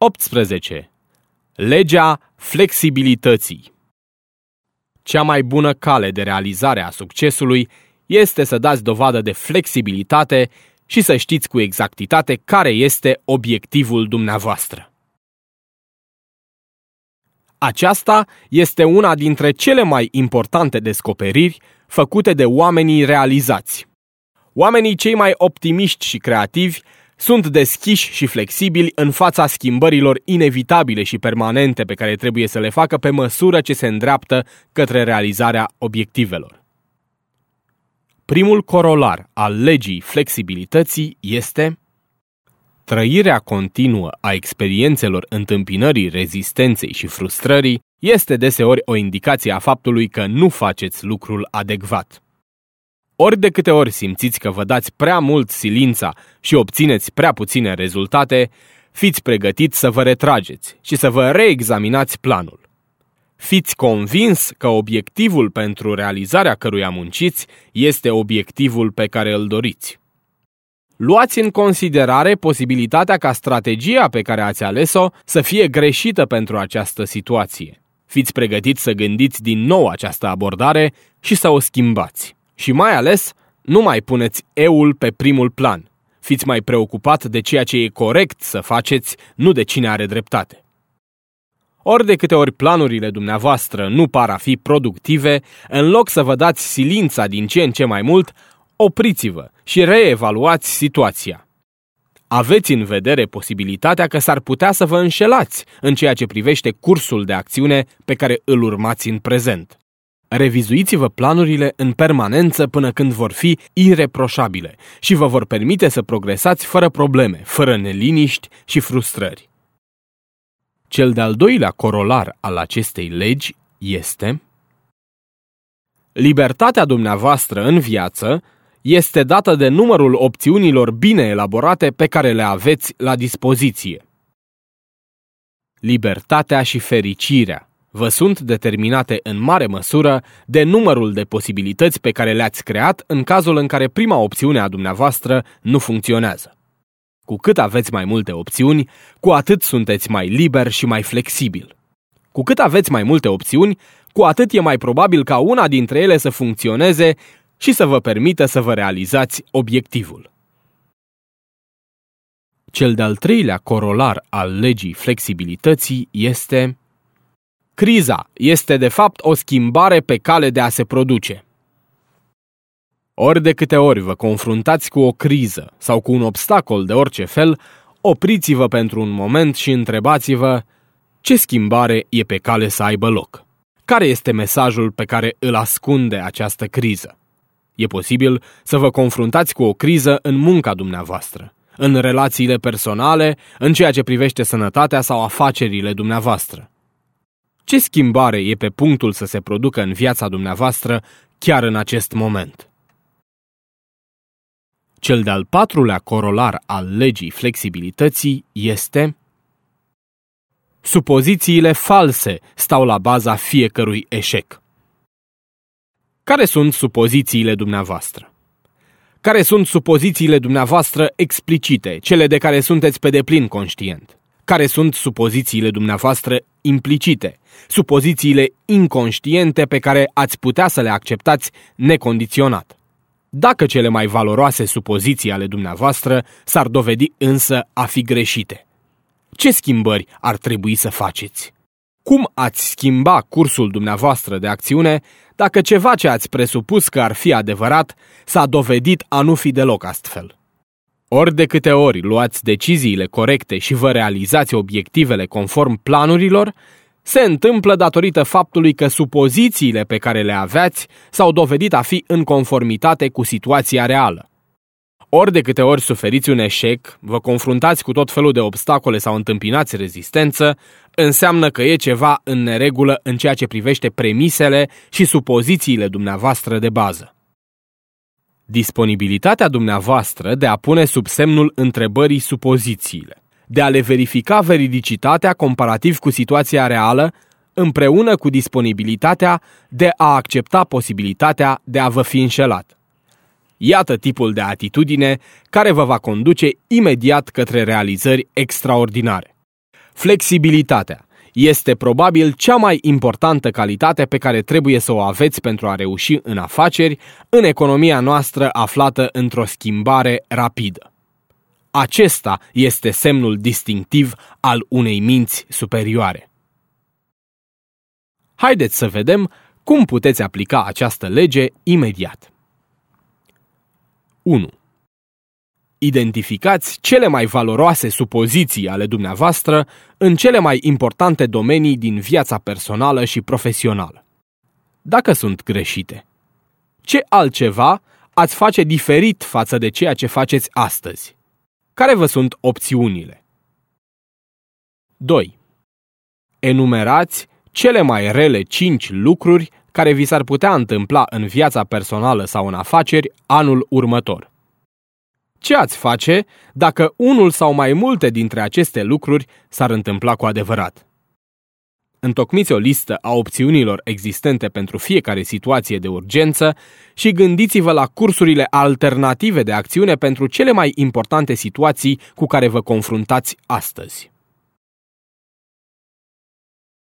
18. Legea flexibilității Cea mai bună cale de realizare a succesului este să dați dovadă de flexibilitate și să știți cu exactitate care este obiectivul dumneavoastră. Aceasta este una dintre cele mai importante descoperiri făcute de oamenii realizați. Oamenii cei mai optimiști și creativi sunt deschiși și flexibili în fața schimbărilor inevitabile și permanente pe care trebuie să le facă pe măsură ce se îndreaptă către realizarea obiectivelor. Primul corolar al legii flexibilității este Trăirea continuă a experiențelor întâmpinării rezistenței și frustrării este deseori o indicație a faptului că nu faceți lucrul adecvat. Ori de câte ori simțiți că vă dați prea mult silința și obțineți prea puține rezultate, fiți pregătiți să vă retrageți și să vă reexaminați planul. Fiți convins că obiectivul pentru realizarea căruia munciți este obiectivul pe care îl doriți. Luați în considerare posibilitatea ca strategia pe care ați ales-o să fie greșită pentru această situație. Fiți pregătiți să gândiți din nou această abordare și să o schimbați. Și mai ales, nu mai puneți eul pe primul plan. Fiți mai preocupat de ceea ce e corect să faceți, nu de cine are dreptate. Ori de câte ori planurile dumneavoastră nu par a fi productive, în loc să vă dați silința din ce în ce mai mult, opriți-vă și reevaluați situația. Aveți în vedere posibilitatea că s-ar putea să vă înșelați în ceea ce privește cursul de acțiune pe care îl urmați în prezent. Revizuiți-vă planurile în permanență până când vor fi ireproșabile și vă vor permite să progresați fără probleme, fără neliniști și frustrări. Cel de-al doilea corolar al acestei legi este Libertatea dumneavoastră în viață este dată de numărul opțiunilor bine elaborate pe care le aveți la dispoziție. Libertatea și fericirea vă sunt determinate în mare măsură de numărul de posibilități pe care le-ați creat în cazul în care prima opțiune a dumneavoastră nu funcționează. Cu cât aveți mai multe opțiuni, cu atât sunteți mai liber și mai flexibil. Cu cât aveți mai multe opțiuni, cu atât e mai probabil ca una dintre ele să funcționeze și să vă permită să vă realizați obiectivul. Cel de-al treilea corolar al legii flexibilității este Criza este de fapt o schimbare pe cale de a se produce. Ori de câte ori vă confruntați cu o criză sau cu un obstacol de orice fel, opriți-vă pentru un moment și întrebați-vă ce schimbare e pe cale să aibă loc. Care este mesajul pe care îl ascunde această criză? E posibil să vă confruntați cu o criză în munca dumneavoastră, în relațiile personale, în ceea ce privește sănătatea sau afacerile dumneavoastră. Ce schimbare e pe punctul să se producă în viața dumneavoastră chiar în acest moment? Cel de-al patrulea corolar al legii flexibilității este Supozițiile false stau la baza fiecărui eșec. Care sunt supozițiile dumneavoastră? Care sunt supozițiile dumneavoastră explicite, cele de care sunteți pe deplin conștient? Care sunt supozițiile dumneavoastră implicite, supozițiile inconștiente pe care ați putea să le acceptați necondiționat? Dacă cele mai valoroase supoziții ale dumneavoastră s-ar dovedi însă a fi greșite, ce schimbări ar trebui să faceți? Cum ați schimba cursul dumneavoastră de acțiune dacă ceva ce ați presupus că ar fi adevărat s-a dovedit a nu fi deloc astfel? Ori de câte ori luați deciziile corecte și vă realizați obiectivele conform planurilor, se întâmplă datorită faptului că supozițiile pe care le aveați s-au dovedit a fi în conformitate cu situația reală. Ori de câte ori suferiți un eșec, vă confruntați cu tot felul de obstacole sau întâmpinați rezistență, înseamnă că e ceva în neregulă în ceea ce privește premisele și supozițiile dumneavoastră de bază. Disponibilitatea dumneavoastră de a pune sub semnul întrebării supozițiile, de a le verifica veridicitatea comparativ cu situația reală, împreună cu disponibilitatea de a accepta posibilitatea de a vă fi înșelat. Iată tipul de atitudine care vă va conduce imediat către realizări extraordinare. Flexibilitatea este probabil cea mai importantă calitate pe care trebuie să o aveți pentru a reuși în afaceri, în economia noastră aflată într-o schimbare rapidă. Acesta este semnul distinctiv al unei minți superioare. Haideți să vedem cum puteți aplica această lege imediat. 1. Identificați cele mai valoroase supoziții ale dumneavoastră în cele mai importante domenii din viața personală și profesională. Dacă sunt greșite, ce altceva ați face diferit față de ceea ce faceți astăzi? Care vă sunt opțiunile? 2. Enumerați cele mai rele 5 lucruri care vi s-ar putea întâmpla în viața personală sau în afaceri anul următor. Ce ați face dacă unul sau mai multe dintre aceste lucruri s-ar întâmpla cu adevărat? Întocmiți o listă a opțiunilor existente pentru fiecare situație de urgență și gândiți-vă la cursurile alternative de acțiune pentru cele mai importante situații cu care vă confruntați astăzi.